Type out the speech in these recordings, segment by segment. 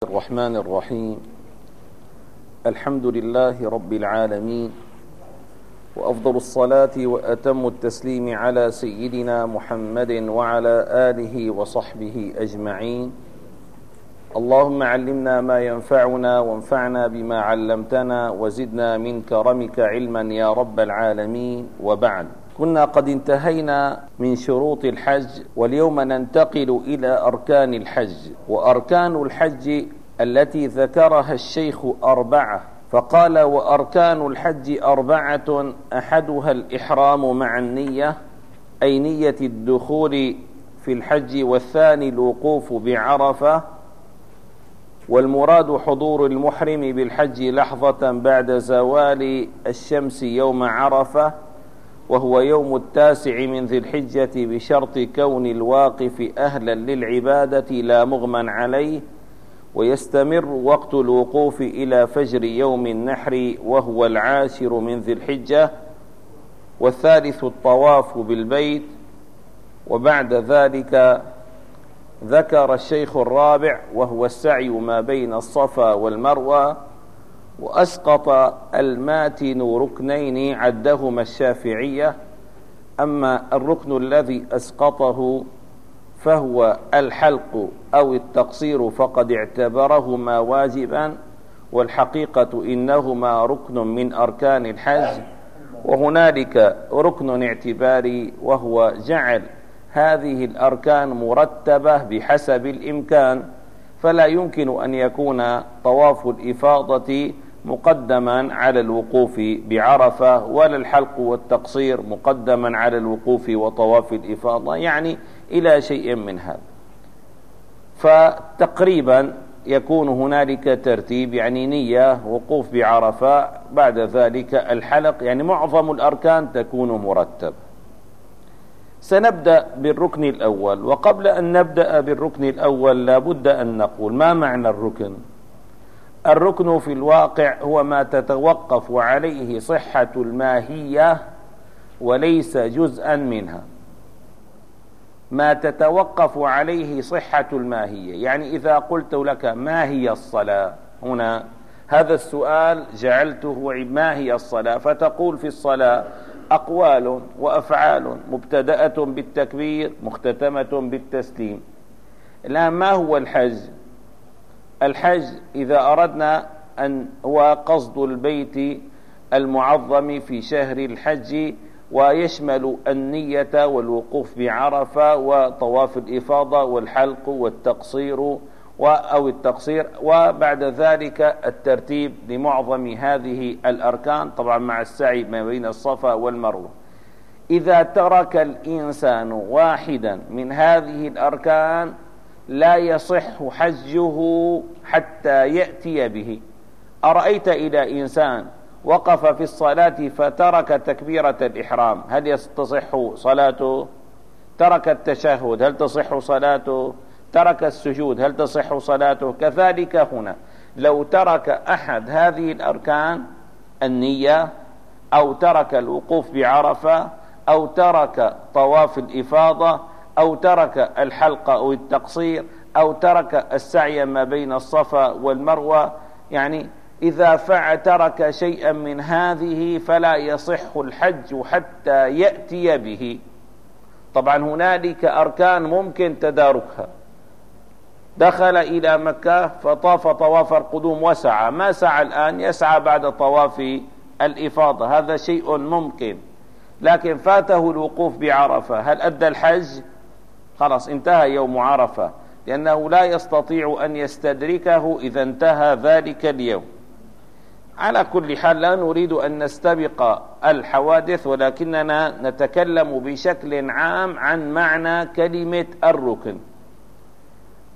الرحمن الرحيم. الحمد لله رب العالمين وأفضل الصلاة وأتم التسليم على سيدنا محمد وعلى آله وصحبه أجمعين. اللهم علمنا ما ينفعنا وانفعنا بما علمتنا وزدنا من كرمك علما يا رب العالمين. وبعد كنا قد انتهينا من شروط الحج واليوم ننتقل إلى أركان الحج. وأركان الحج التي ذكرها الشيخ أربعة. فقال وأركان الحج أربعة أحدها الإحرام مع النية أي نية الدخول في الحج والثاني الوقوف بعرفة. والمراد حضور المحرم بالحج لحظة بعد زوال الشمس يوم عرفة. وهو يوم التاسع من ذي الحجة بشرط كون الواقف أهلا للعبادة لا مغمى عليه ويستمر وقت الوقوف إلى فجر يوم النحر وهو العاشر من ذي الحجة والثالث الطواف بالبيت وبعد ذلك ذكر الشيخ الرابع وهو السعي ما بين الصفا والمروة وأسقط الماتن ركنين عدهما الشافعية أما الركن الذي أسقطه فهو الحلق أو التقصير فقد اعتبرهما واجبا والحقيقة إنهما ركن من أركان الحج وهنالك ركن اعتباري وهو جعل هذه الأركان مرتبة بحسب الإمكان فلا يمكن أن يكون طواف الإفاضة مقدما على الوقوف بعرفة ولا الحلق والتقصير مقدما على الوقوف وطواف الإفاضة يعني إلى شيء من هذا. فتقريبا يكون هنالك ترتيب يعني نية وقوف بعرفة بعد ذلك الحلق يعني معظم الأركان تكون مرتب. سنبدأ بالركن الأول وقبل أن نبدأ بالركن الأول لابد أن نقول ما معنى الركن؟ الركن في الواقع هو ما تتوقف عليه صحة الماهية وليس جزءا منها. ما تتوقف عليه صحة الماهية. يعني إذا قلت لك ما هي الصلاة؟ هنا هذا السؤال جعلته ما هي الصلاة؟ فتقول في الصلاة أقوال وأفعال مبتدأة بالتكبير مختتمة بالتسليم. الآن ما هو الحج؟ الحج إذا أردنا أن هو قصد البيت المعظم في شهر الحج ويشمل النية والوقوف بعرفة وطواف الإفاضة والحلق والتقصير أو التقصير وبعد ذلك الترتيب لمعظم هذه الأركان طبعا مع السعي ما بين الصفا والمروة. إذا ترك الإنسان واحدا من هذه الأركان لا يصح حجه حتى يأتي به. أرأيت إلى إنسان وقف في الصلاة فترك تكبيرة الإحرام هل تصح صلاته؟ ترك التشهد هل تصح صلاته؟ ترك السجود هل تصح صلاته؟ كذلك هنا لو ترك أحد هذه الأركان النية أو ترك الوقوف بعرفة أو ترك طواف الإفاضة أو ترك الحلق أو التقصير أو ترك السعي ما بين الصفا والمروة. يعني إذا فعل ترك شيئا من هذه فلا يصح الحج حتى يأتي به. طبعا هنالك أركان ممكن تداركها. دخل إلى مكة فطاف طواف القدوم وسعى. ما سعى الآن؟ يسعى بعد طواف الإفاضة. هذا شيء ممكن. لكن فاته الوقوف بعرفة. هل أدى الحج؟ خلاص انتهى يوم عرفة. لأنه لا يستطيع أن يستدركه إذا انتهى ذلك اليوم. على كل حال لا نريد أن نستبق الحوادث ولكننا نتكلم بشكل عام عن معنى كلمة الركن.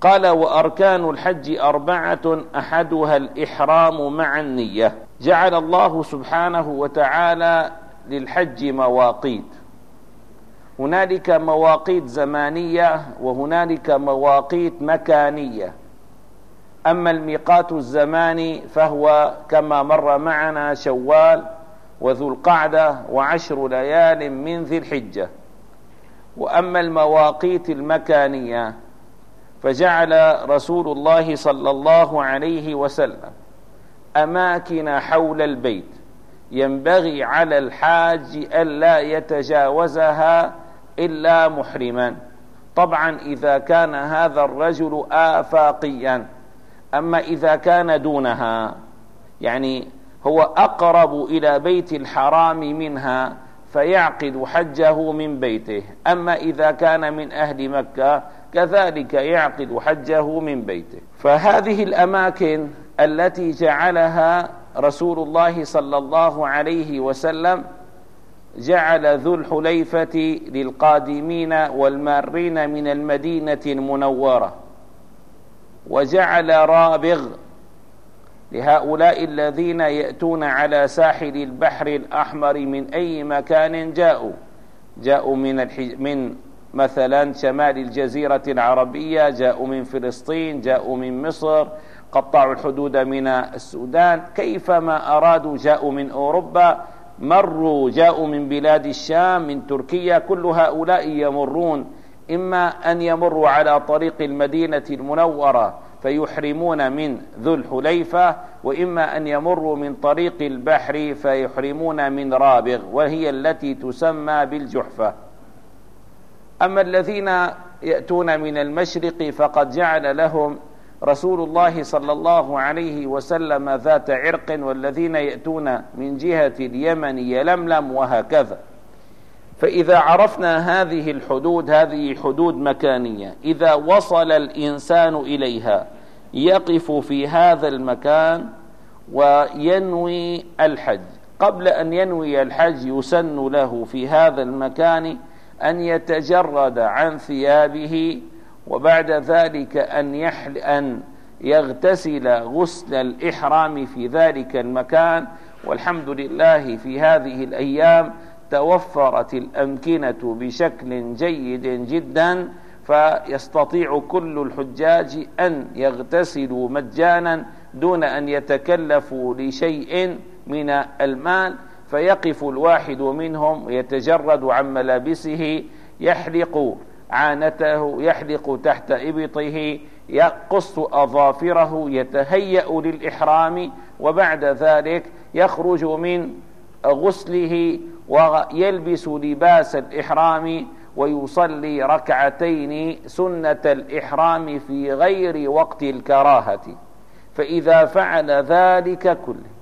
قال وأركان الحج أربعة أحدها الإحرام مع النية جعل الله سبحانه وتعالى للحج مواقيت. هنالك مواقيت زمانية وهنالك مواقيت مكانية. أما الميقات الزماني فهو كما مر معنا شوال وذو القعدة وعشر ليال من ذي الحجة. وأما المواقيت المكانية فجعل رسول الله صلى الله عليه وسلم أماكن حول البيت. ينبغي على الحاج ألا يتجاوزها إلا محرما. طبعا إذا كان هذا الرجل آفاقيا. أما إذا كان دونها يعني هو أقرب إلى بيت الحرام منها فيعقد حجه من بيته. أما إذا كان من أهل مكة كذلك يعقد حجه من بيته. فهذه الأماكن التي جعلها رسول الله صلى الله عليه وسلم جعل ذو الحليفة للقادمين والمارين من المدينة المنورة وجعل رابغ لهؤلاء الذين يأتون على ساحل البحر الأحمر من أي مكان جاءوا. جاءوا من الحج... من مثلا شمال الجزيرة العربية جاءوا من فلسطين جاءوا من مصر قطعوا الحدود من السودان. كيفما أرادوا جاءوا من أوروبا مروا جاءوا من بلاد الشام من تركيا كل هؤلاء يمرون. إما أن يمروا على طريق المدينة المنورة فيحرمون من ذو الحليفة وإما أن يمروا من طريق البحر فيحرمون من رابغ وهي التي تسمى بالجحفة. أما الذين يأتون من المشرق فقد جعل لهم رسول الله صلى الله عليه وسلم ذات عرق والذين يأتون من جهة اليمن يلملم وهكذا. فإذا عرفنا هذه الحدود هذه حدود مكانية إذا وصل الإنسان إليها يقف في هذا المكان وينوي الحج. قبل أن ينوي الحج يسن له في هذا المكان أن يتجرد عن ثيابه وبعد ذلك أن يحل أن يغتسل غسل الإحرام في ذلك المكان. والحمد لله في هذه الأيام توفرت الأمكنة بشكل جيد جدا فيستطيع كل الحجاج أن يغتسلوا مجانا دون أن يتكلفوا لشيء من المال. فيقف الواحد منهم يتجرد عن ملابسه يحلق عانته يحلق تحت إبطه يقص أظافره يتهيأ للإحرام وبعد ذلك يخرج من غسله ويلبس لباس الإحرام ويصلي ركعتين سنة الإحرام في غير وقت الكراهة. فإذا فعل ذلك كله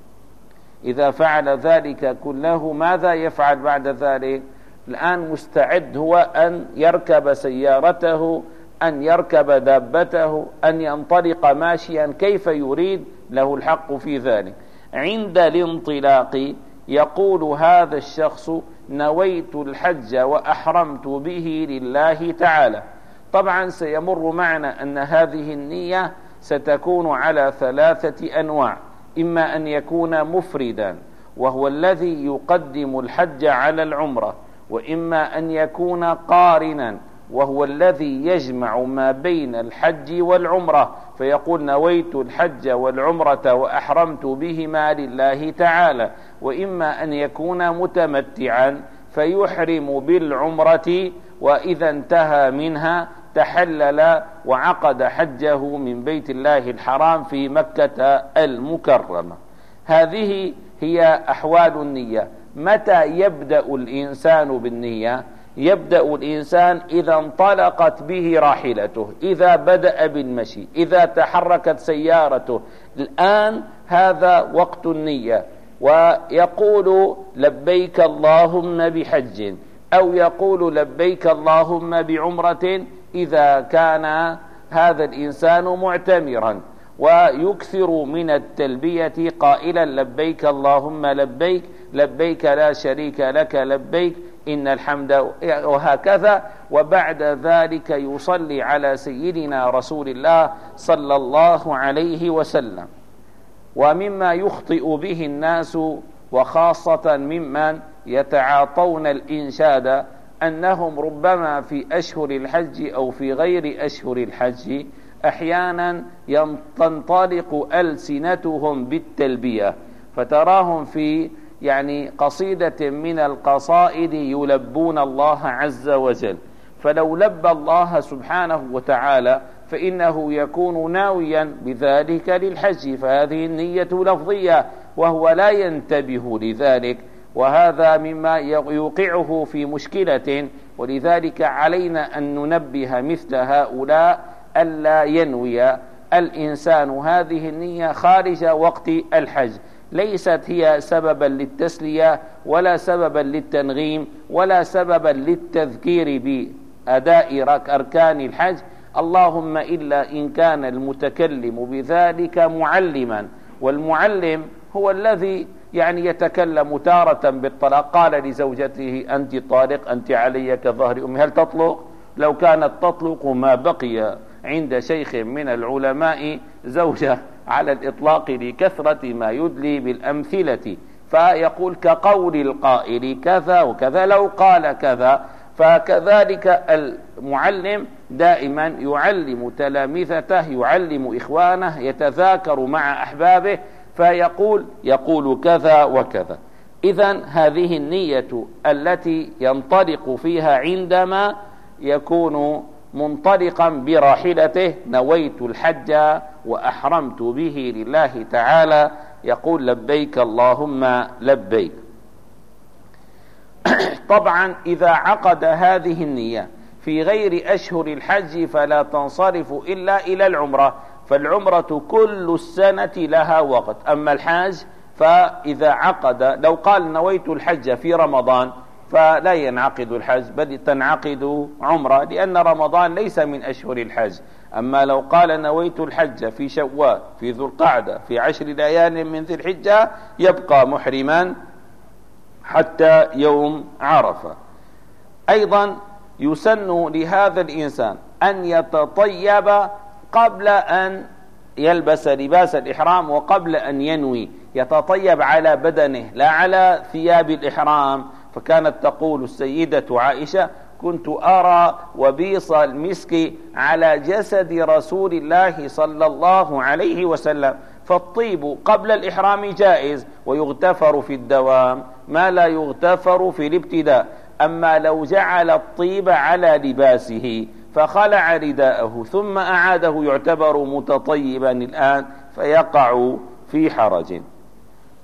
إذا فعل ذلك كله ماذا يفعل بعد ذلك؟ الآن مستعد هو أن يركب سيارته أن يركب دابته أن ينطلق ماشيا كيف يريد له الحق في ذلك. عند الانطلاق يقول هذا الشخص نويت الحج وأحرمت به لله تعالى. طبعا سيمر معنا أن هذه النية ستكون على ثلاثة أنواع إما أن يكون مفردا وهو الذي يقدم الحج على العمرة وإما أن يكون قارنا وهو الذي يجمع ما بين الحج والعمرة. فيقول نويت الحج والعمرة وأحرمت بهما لله تعالى. وإما أن يكون متمتعا فيحرم بالعمرة وإذا انتهى منها تحلل وعقد حجه من بيت الله الحرام في مكة المكرمة. هذه هي أحوال النية. متى يبدأ الإنسان بالنية؟ يبدأ الإنسان إذا انطلقت به راحلته إذا بدأ بالمشي إذا تحركت سيارته. الآن هذا وقت النية. ويقول لبيك اللهم بحج أو يقول لبيك اللهم بعمرة إذا كان هذا الإنسان معتمرا. ويكثر من التلبية قائلا لبيك اللهم لبيك لبيك لا شريك لك لبيك إن الحمد وهكذا. وبعد ذلك يصلي على سيدنا رسول الله صلى الله عليه وسلم. ومما يخطئ به الناس وخاصة ممن يتعاطون الإنشاد أنهم ربما في أشهر الحج أو في غير أشهر الحج أحيانا تنطلق ألسنتهم بالتلبية فتراهم في يعني قصيدة من القصائد يلبون الله عز وجل. فلو لبى الله سبحانه وتعالى فإنه يكون ناويا بذلك للحج. فهذه النية لفظية وهو لا ينتبه لذلك. وهذا مما يوقعه في مشكلة ولذلك علينا أن ننبه مثل هؤلاء ألا ينوي الإنسان هذه النية خارج وقت الحج. ليست هي سببا للتسلية ولا سببا للتنغيم ولا سببا للتذكير بأداء أركان الحج. اللهم إلا إن كان المتكلم بذلك معلما. والمعلم هو الذي يعني يتكلم تارة بالطلاق. قال لزوجته أنت طالق أنت علي كظهر أمي. هل تطلق؟ لو كانت تطلق ما بقي عند شيخ من العلماء زوجة على الإطلاق لكثرة ما يدلي بالأمثلة. فيقول كقول القائل كذا وكذا لو قال كذا فكذلك المعلم دائما يعلم تلامذته يعلم إخوانه يتذاكر مع أحبابه فيقول يقول كذا وكذا. إذا هذه النية التي ينطلق فيها عندما يكون منطلقا براحلته نويت الحج وأحرمت به لله تعالى. يقول لبيك اللهم لبيك. طبعا إذا عقد هذه النية في غير أشهر الحج فلا تنصرف إلا إلى العمرة فالعمرة كل السنة لها وقت. أما الحاج فإذا عقد لو قال نويت الحج في رمضان فلا ينعقد الحج بل تنعقد عمرة لأن رمضان ليس من أشهر الحج. أما لو قال نويت الحج في شوال في ذو القعدة في عشر ليال من ذي الحجة يبقى محرما حتى يوم عرفة. أيضا يسن لهذا الإنسان أن يتطيب قبل أن يلبس لباس الإحرام وقبل أن ينوي. يتطيب على بدنه لا على ثياب الإحرام. فكانت تقول السيدة عائشة كنت أرى وبيص المسك على جسد رسول الله صلى الله عليه وسلم فالطيب قبل الإحرام جائز ويغتفر في الدوام ما لا يغتفر في الابتداء أما لو جعل الطيب على لباسه فخلع رداءه ثم أعاده يعتبر متطيبا الآن فيقع في حرج.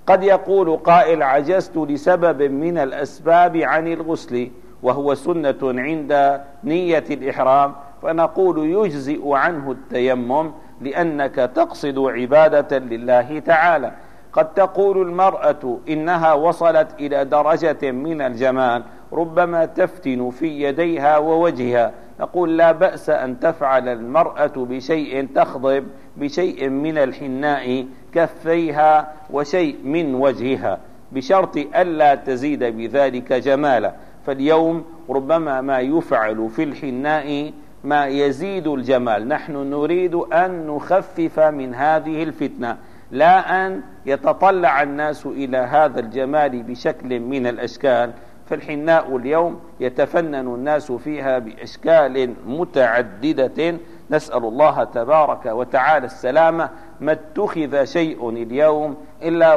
قد يقول قائل عجزت لسبب من الأسباب عن الغسل وهو سنة عند نية الإحرام فنقول يجزئ عنه التيمم لأنك تقصد عبادة لله تعالى. قد تقول المرأة إنها وصلت إلى درجة من الجمال ربما تفتن في يديها ووجهها. نقول لا بأس أن تفعل المرأة بشيء تخضب بشيء من الحناء كفيها وشيء من وجهها بشرط ألا تزيد بذلك جمالا. فاليوم ربما ما يفعل في الحناء ما يزيد الجمال. نحن نريد أن نخفف من هذه الفتنة لا أن يتطلع الناس إلى هذا الجمال بشكل من الأشكال. فالحناء اليوم يتفنن الناس فيها بأشكال متعددة نسأل الله تبارك وتعالى السلامة ما اتخذ شيء اليوم إلا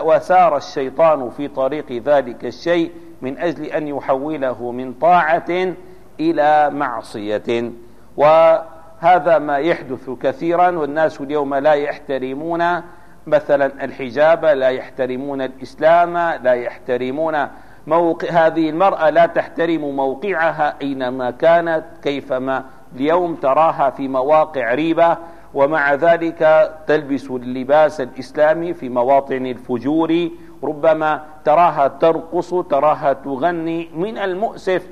وسار الشيطان في طريق ذلك الشيء من أجل أن يحوله من طاعة إلى معصية. وهذا ما يحدث كثيرا والناس اليوم لا يحترمون مثلا الحجاب لا يحترمون الإسلام لا يحترمون موقع هذه المرأة لا تحترم موقعها أينما كانت كيفما اليوم تراها في مواقع ريبة ومع ذلك تلبس اللباس الإسلامي في مواطن الفجور. ربما تراها ترقص تراها تغني من المؤسف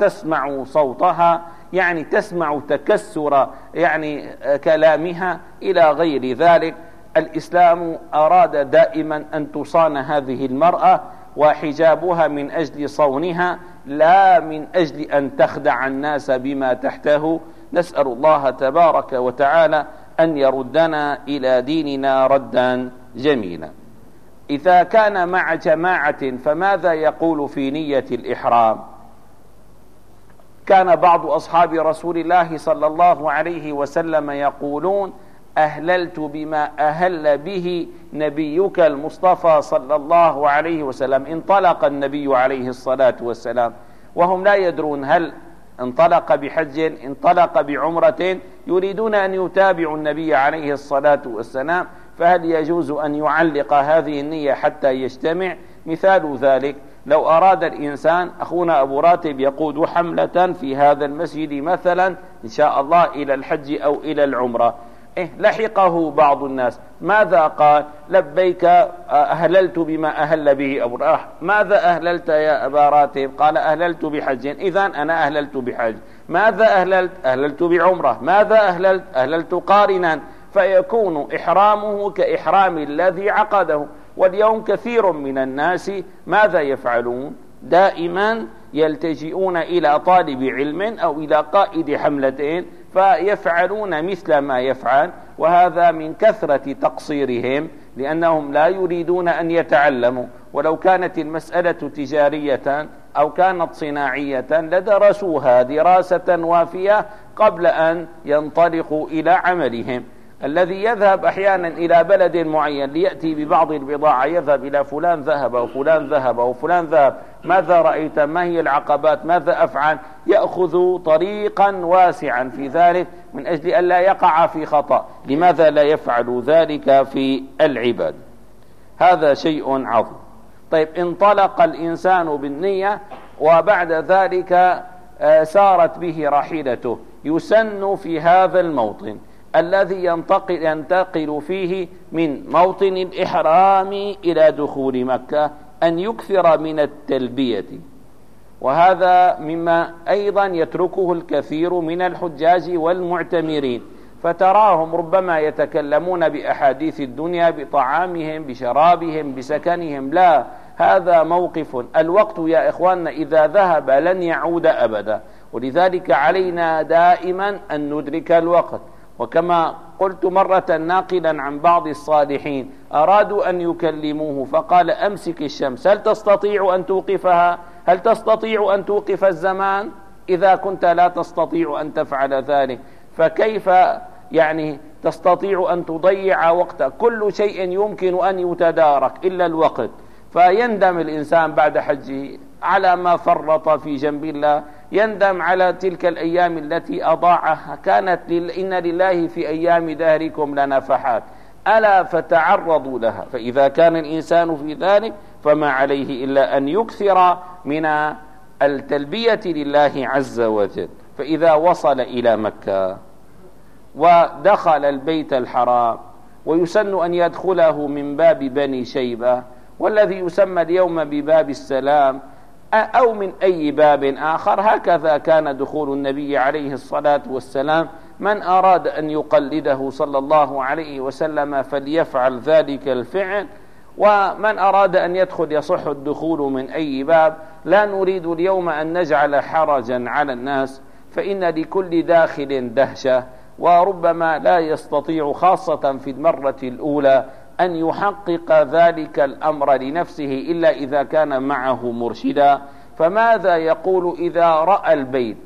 تسمع صوتها يعني تسمع تكسر يعني كلامها. إلى غير ذلك الإسلام أراد دائما أن تصان هذه المرأة وحجابها من أجل صونها. لا من أجل أن تخدع الناس بما تحته. نسأل الله تبارك وتعالى أن يردنا إلى ديننا ردا جميلا. إذا كان مع جماعة فماذا يقول في نية الإحرام؟ كان بعض أصحاب رسول الله صلى الله عليه وسلم يقولون أهللت بما أهل به نبيك المصطفى صلى الله عليه وسلم. انطلق النبي عليه الصلاة والسلام. وهم لا يدرون هل انطلق بحج انطلق بعمرة. يريدون أن يتابعوا النبي عليه الصلاة والسلام. فهل يجوز أن يعلق هذه النية حتى يجتمع؟ مثال ذلك لو أراد الإنسان أخونا أبو راتب يقود حملة في هذا المسجد مثلا إن شاء الله إلى الحج أو إلى العمرة. إيه لحقه بعض الناس. ماذا قال؟ لبيك أهللت بما أهل به أبو راح. ماذا أهللت يا أبا راتب؟ قال أهللت بحج. إذا أنا أهللت بحج. ماذا أهللت؟ أهللت بعمرة. ماذا أهللت؟ أهللت قارنا. فيكون إحرامه كإحرام الذي عقده. واليوم كثير من الناس ماذا يفعلون؟ دائما يلتجئون إلى طالب علم أو إلى قائد حملتين. فيفعلون مثل ما يفعل وهذا من كثرة تقصيرهم لأنهم لا يريدون أن يتعلموا. ولو كانت المسألة تجارية أو كانت صناعية لدرسوها دراسة وافية قبل أن ينطلقوا إلى عملهم. الذي يذهب أحيانا إلى بلد معين ليأتي ببعض البضاعة يذهب إلى فلان ذهب أو فلان ذهب أو فلان ذهب. ماذا رأيت؟ ما هي العقبات؟ ماذا أفعل؟ يأخذ طريقا واسعا في ذلك من أجل أن لا يقع في خطأ. لماذا لا يفعل ذلك في العباد؟ هذا شيء عظيم. طيب انطلق الإنسان بالنية وبعد ذلك آه، سارت به راحلته يسن في هذا الموطن. الذي ينتقل, ينتقل فيه من موطن الإحرام إلى دخول مكة أن يكثر من التلبية. وهذا مما أيضا يتركه الكثير من الحجاج والمعتمرين. فتراهم ربما يتكلمون بأحاديث الدنيا بطعامهم بشرابهم بسكنهم. لا هذا موقف. الوقت يا إخواننا إذا ذهب لن يعود أبدا. ولذلك علينا دائما أن ندرك الوقت. وكما قلت مرة ناقلا عن بعض الصالحين أرادوا أن يكلموه فقال أمسك الشمس هل تستطيع أن توقفها؟ هل تستطيع أن توقف الزمان؟ إذا كنت لا تستطيع أن تفعل ذلك فكيف يعني تستطيع أن تضيع وقتك كل شيء يمكن أن يتدارك إلا الوقت. فيندم الإنسان بعد حجه على ما فرط في جنب الله يندم على تلك الأيام التي أضاعها. كانت إن لله في أيام دهركم لنفحات. ألا فتعرضوا لها. فإذا كان الإنسان في ذلك فما عليه إلا أن يكثر من التلبية لله عز وجل. فإذا وصل إلى مكة ودخل البيت الحرام ويسن أن يدخله من باب بني شيبة والذي يسمى اليوم بباب السلام أو من أي باب آخر. هكذا كان دخول النبي عليه الصلاة والسلام. من أراد أن يقلده صلى الله عليه وسلم فليفعل ذلك الفعل. ومن أراد أن يدخل يصح الدخول من أي باب. لا نريد اليوم أن نجعل حرجا على الناس. فإن لكل داخل دهشة. وربما لا يستطيع خاصة في المرة الأولى أن يحقق ذلك الأمر لنفسه إلا إذا كان معه مرشدا. فماذا يقول إذا رأى البيت؟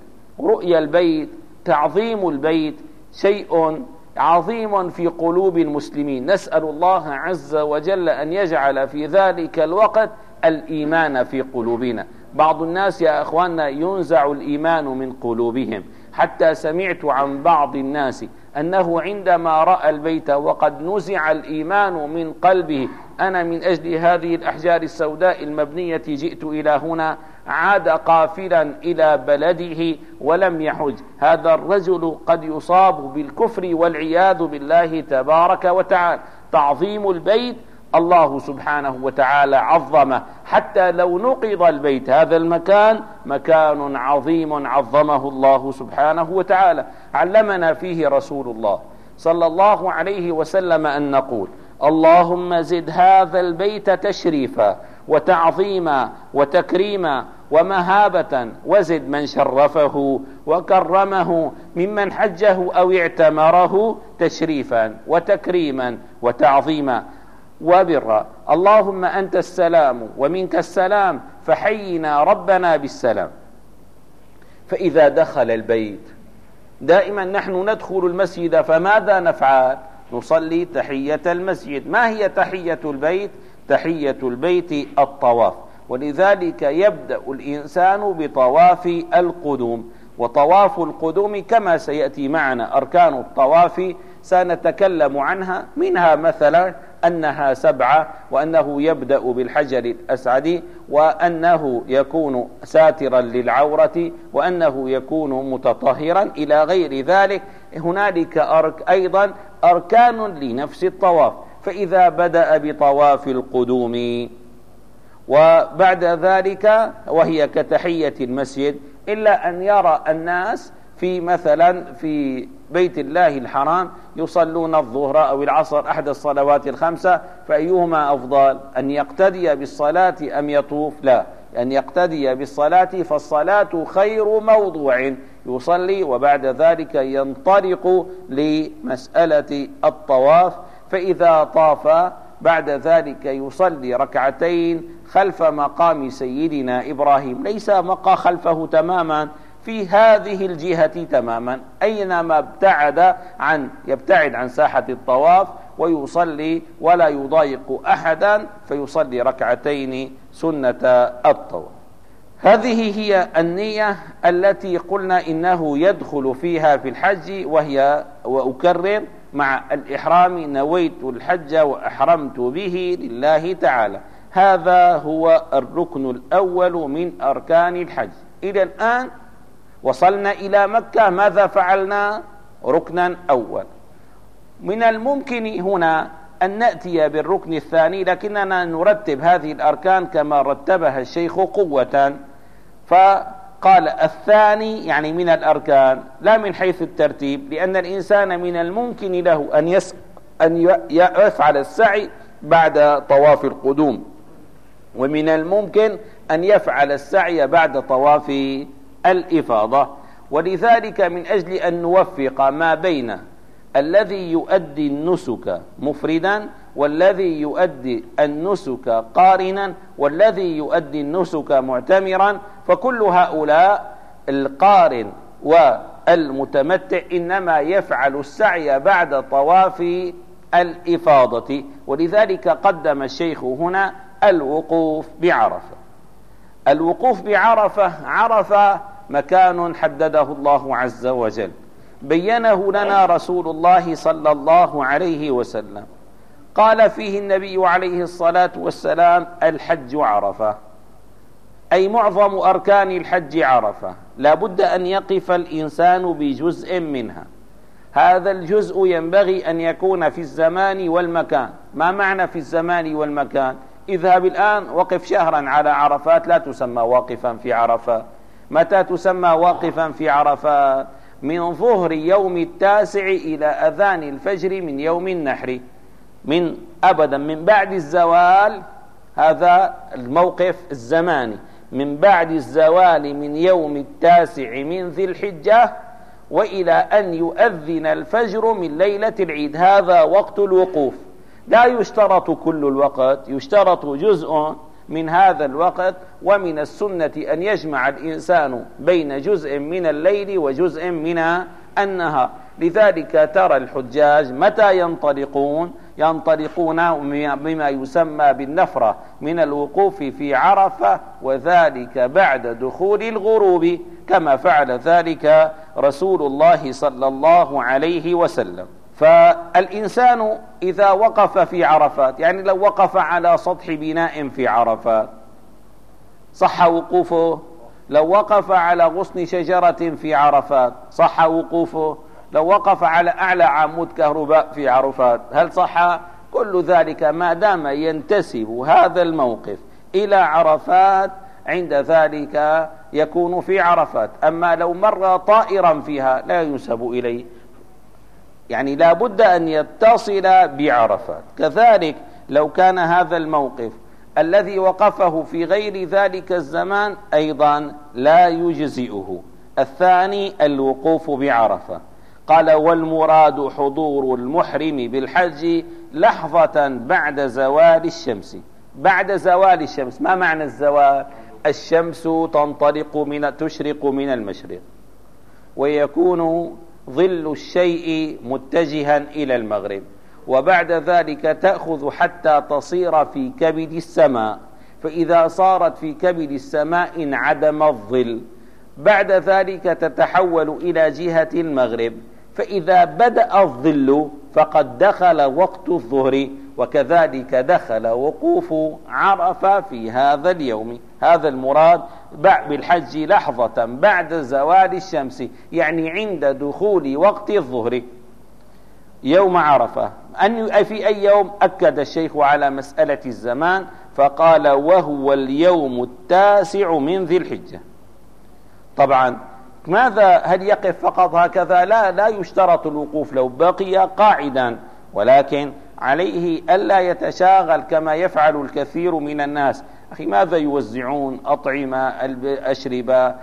رؤيا البيت تعظيم البيت شيء عظيم في قلوب المسلمين. نسأل الله عز وجل أن يجعل في ذلك الوقت الإيمان في قلوبنا. بعض الناس يا أخواننا ينزع الإيمان من قلوبهم. حتى سمعت عن بعض الناس أنه عندما رأى البيت وقد نزع الإيمان من قلبه أنا من أجل هذه الأحجار السوداء المبنية جئت إلى هنا عاد قافلا إلى بلده ولم يحج. هذا الرجل قد يصاب بالكفر والعياذ بالله تبارك وتعالى. تعظيم البيت الله سبحانه وتعالى عظمه. حتى لو نقض البيت هذا المكان مكان عظيم عظمه الله سبحانه وتعالى. علمنا فيه رسول الله صلى الله عليه وسلم أن نقول اللهم زد هذا البيت تشريفا وتعظيما وتكريما ومهابة وزد من شرفه وكرمه ممن حجه أو اعتمره تشريفا وتكريما وتعظيما. وبرا اللهم أنت السلام ومنك السلام فحينا ربنا بالسلام. فإذا دخل البيت دائما نحن ندخل المسجد فماذا نفعل؟ نصلي تحية المسجد. ما هي تحية البيت؟ تحية البيت الطواف. ولذلك يبدأ الإنسان بطواف القدوم. وطواف القدوم كما سيأتي معنا. أركان الطواف سنتكلم عنها منها مثلا أنها سبعة وأنه يبدأ بالحجر الأسعد وأنه يكون ساترا للعورة وأنه يكون متطهرا إلى غير ذلك. هنالك أرك أيضا أركان لنفس الطواف. فإذا بدأ بطواف القدوم وبعد ذلك وهي كتحية المسجد إلا أن يرى الناس في مثلا في بيت الله الحرام يصلون الظهر أو العصر أحد الصلوات الخمسة فأيهما أفضل؟ أن يقتدي بالصلاة أم يطوف؟ لا. أن يقتدي بالصلاة فالصلاة خير موضوع يصلي وبعد ذلك ينطلق لمسألة الطواف فإذا طاف بعد ذلك يصلي ركعتين خلف مقام سيدنا إبراهيم. ليس مقى خلفه تماما في هذه الجهة تماما. أينما ابتعد عن يبتعد عن ساحة الطواف ويصلي ولا يضايق أحدا فيصلي ركعتين سنة الطواف. هذه هي النية التي قلنا إنه يدخل فيها في الحج وهي وأكرر مع الإحرام نويت الحج وأحرمت به لله تعالى. هذا هو الركن الأول من أركان الحج. إلى الآن وصلنا إلى مكة. ماذا فعلنا؟ ركنا أول. من الممكن هنا أن نأتي بالركن الثاني لكننا نرتب هذه الأركان كما رتبها الشيخ قوة. فقال الثاني يعني من الأركان لا من حيث الترتيب لأن الإنسان من الممكن له أن, يس أن يفعل السعي بعد طواف القدوم ومن الممكن أن يفعل السعي بعد طواف الإفاضة ولذلك من أجل أن نوفق ما بين الذي يؤدي النسك مفردا والذي يؤدي النسك قارنا والذي يؤدي النسك معتمرا فكل هؤلاء القارن والمتمتع إنما يفعل السعي بعد طواف الإفاضة. ولذلك قدم الشيخ هنا الوقوف بعرفة. الوقوف بعرفة عرفة مكان حدده الله عز وجل. بينه لنا رسول الله صلى الله عليه وسلم. قال فيه النبي عليه الصلاة والسلام الحج عرفة. أي معظم أركان الحج عرفة. لا بد أن يقف الإنسان بجزء منها. هذا الجزء ينبغي أن يكون في الزمان والمكان. ما معنى في الزمان والمكان؟ اذهب الآن وقف شهرا على عرفات. لا تسمى واقفا في عرفات متى تسمى واقفا في عرفات من ظهر يوم التاسع إلى أذان الفجر من يوم النحر. من أبدا من بعد الزوال هذا الموقف الزماني. من بعد الزوال من يوم التاسع من ذي الحجة وإلى أن يؤذن الفجر من ليلة العيد. هذا وقت الوقوف. لا يشترط كل الوقت يشترط جزء من هذا الوقت ومن السنة أن يجمع الإنسان بين جزء من الليل وجزء من النهار. لذلك ترى الحجاج متى ينطلقون؟ ينطلقون بما يسمى بالنفرة من الوقوف في عرفة وذلك بعد دخول الغروب كما فعل ذلك رسول الله صلى الله عليه وسلم. فالإنسان إذا وقف في عرفات يعني لو وقف على سطح بناء في عرفات صح وقوفه؟ لو وقف على غصن شجرة في عرفات صح وقوفه؟ لو وقف على أعلى عمود كهرباء في عرفات هل صح؟ كل ذلك ما دام ينتسب هذا الموقف إلى عرفات عند ذلك يكون في عرفات. أما لو مر طائرا فيها لا ينسب إليه. يعني لا بد أن يتصل بعرفات. كذلك لو كان هذا الموقف الذي وقفه في غير ذلك الزمان أيضا لا يجزئه. الثاني الوقوف بعرفة. قال والمراد حضور المحرم بالحج لحظة بعد زوال الشمس. بعد زوال الشمس ما معنى الزوال؟ الشمس تنطلق من تشرق من المشرق ويكون ظل الشيء متجها إلى المغرب. وبعد ذلك تأخذ حتى تصير في كبد السماء. فإذا صارت في كبد السماء انعدم الظل. بعد ذلك تتحول إلى جهة المغرب. فإذا بدأ الظل فقد دخل وقت الظهر. وكذلك دخل وقوف عرفة في هذا اليوم. هذا المراد بالحج لحظة بعد زوال الشمس يعني عند دخول وقت الظهر. يوم عرفة. أن في أي يوم أكد الشيخ على مسألة الزمان فقال وهو اليوم التاسع من ذي الحجة. طبعا ماذا هل يقف فقط هكذا؟ لا لا يشترط الوقوف لو بقي قاعدا. ولكن عليه ألا يتشاغل كما يفعل الكثير من الناس. أخي ماذا يوزعون؟ أطعمة أشربة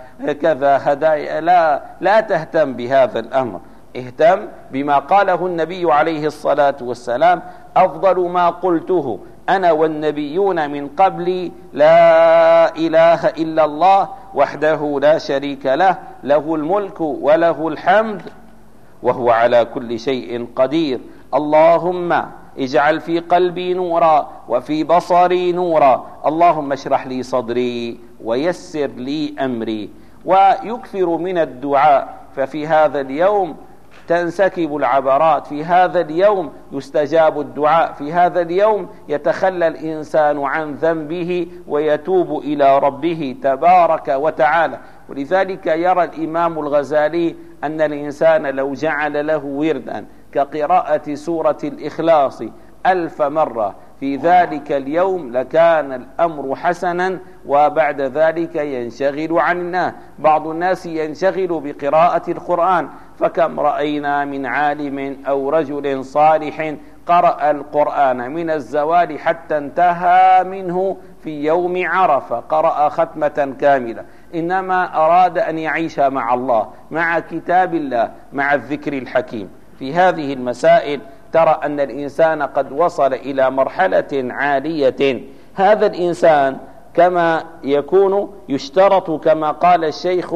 كذا هدايا لا لا تهتم بهذا الأمر. اهتم بما قاله النبي عليه الصلاة والسلام أفضل ما قلته أنا والنبيون من قبلي لا إله إلا الله وحده لا شريك له له الملك وله الحمد وهو على كل شيء قدير. اللهم اجعل في قلبي نورا وفي بصري نورا. اللهم اشرح لي صدري ويسر لي أمري. ويكثر من الدعاء. ففي هذا اليوم تنسكب العبرات. في هذا اليوم يستجاب الدعاء. في هذا اليوم يتخلى الإنسان عن ذنبه ويتوب إلى ربه تبارك وتعالى. ولذلك يرى الإمام الغزالي أن الإنسان لو جعل له وردا كقراءة سورة الإخلاص ألف مرة. في ذلك اليوم لكان الأمر حسنا وبعد ذلك ينشغل عن الناس بعض الناس ينشغل بقراءة القرآن. فكم رأينا من عالم أو رجل صالح قرأ القرآن من الزوال حتى انتهى منه في يوم عرفة. قرأ ختمة كاملة. إنما أراد أن يعيش مع الله مع كتاب الله مع الذكر الحكيم. في هذه المسائل ترى أن الإنسان قد وصل إلى مرحلة عالية. هذا الإنسان كما يكون يشترط كما قال الشيخ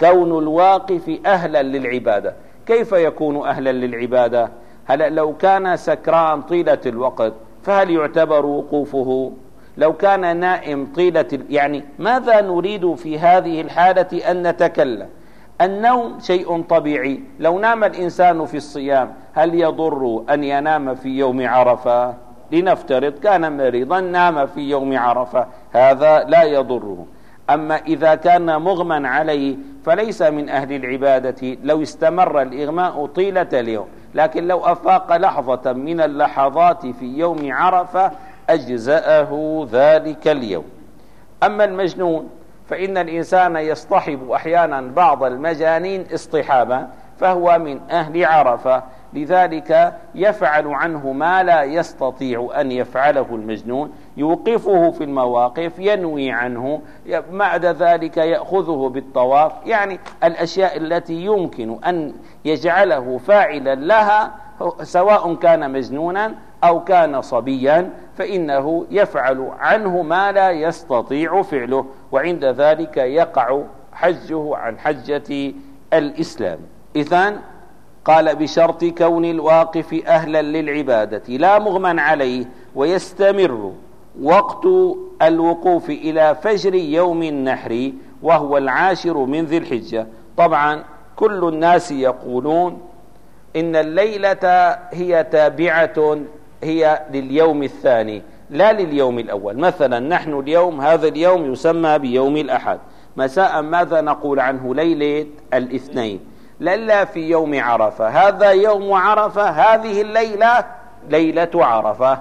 كون الواقف أهلا للعبادة. كيف يكون أهلا للعبادة؟ هل لو كان سكران طيلة الوقت فهل يعتبر وقوفه؟ لو كان نائم طيلة يعني ماذا نريد في هذه الحالة أن نتكلم؟ النوم شيء طبيعي. لو نام الإنسان في الصيام هل يضر أن ينام في يوم عرفة؟ لنفترض كان مريضا نام في يوم عرفة. هذا لا يضره. أما إذا كان مغمى عليه فليس من أهل العبادة. لو استمر الإغماء طيلة اليوم. لكن لو أفاق لحظة من اللحظات في يوم عرفة أجزأه ذلك اليوم. أما المجنون فإن الإنسان يصطحب أحيانا بعض المجانين اصطحابا فهو من أهل عرفة. لذلك يفعل عنه ما لا يستطيع أن يفعله المجنون. يوقفه في المواقف ينوي عنه بعد ذلك يأخذه بالطواف. يعني الأشياء التي يمكن أن يجعله فاعلا لها سواء كان مجنونا أو كان صبيا فإنه يفعل عنه ما لا يستطيع فعله وعند ذلك يقع حجه عن حجة الإسلام. إذن قال بشرط كون الواقف أهلا للعبادة لا مغمى عليه ويستمر وقت الوقوف إلى فجر يوم النحر وهو العاشر من ذي الحجة. طبعا كل الناس يقولون إن الليلة هي تابعة هي لليوم الثاني لا لليوم الأول. مثلا نحن اليوم هذا اليوم يسمى بيوم الأحد. مساء ماذا نقول عنه؟ ليلة الاثنين. للا في يوم عرفة. هذا يوم عرفة هذه الليلة ليلة عرفة.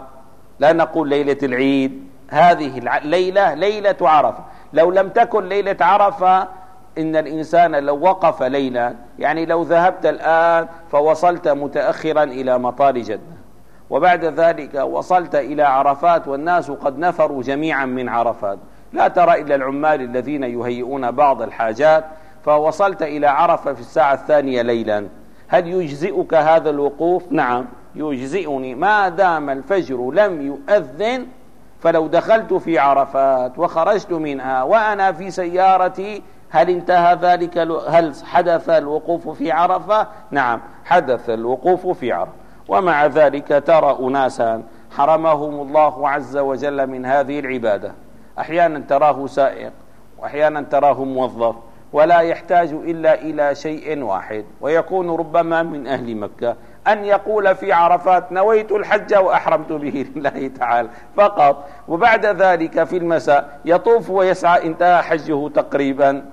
لا نقول ليلة العيد هذه الليلة ليلة عرفة. لو لم تكن ليلة عرفة إن الإنسان لو وقف ليلا يعني لو ذهبت الآن فوصلت متأخرا إلى مطار جدة. وبعد ذلك وصلت إلى عرفات والناس قد نفروا جميعا من عرفات. لا ترى إلا العمال الذين يهيئون بعض الحاجات فوصلت إلى عرفة في الساعة الثانية ليلا. هل يجزئك هذا الوقوف؟ نعم يجزئني. ما دام الفجر لم يؤذن فلو دخلت في عرفات وخرجت منها وأنا في سيارتي هل انتهى ذلك هل حدث الوقوف في عرفة؟ نعم حدث الوقوف في عرفة. ومع ذلك ترى أناسا حرمهم الله عز وجل من هذه العبادة. أحيانا تراه سائق وأحيانا تراه موظف ولا يحتاج إلا إلى شيء واحد. ويكون ربما من أهل مكة أن يقول في عرفات نويت الحج وأحرمت به لله تعالى. فقط. وبعد ذلك في المساء يطوف ويسعى انتهى حجه تقريبا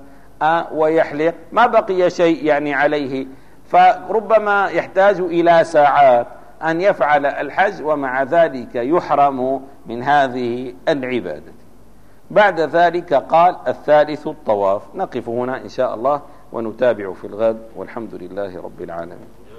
آه، ويحلق. ما بقي شيء يعني عليه فربما يحتاج إلى ساعات أن يفعل الحج ومع ذلك يحرم من هذه العبادة. بعد ذلك قال الثالث الطواف. نقف هنا إن شاء الله ونتابع في الغد والحمد لله رب العالمين.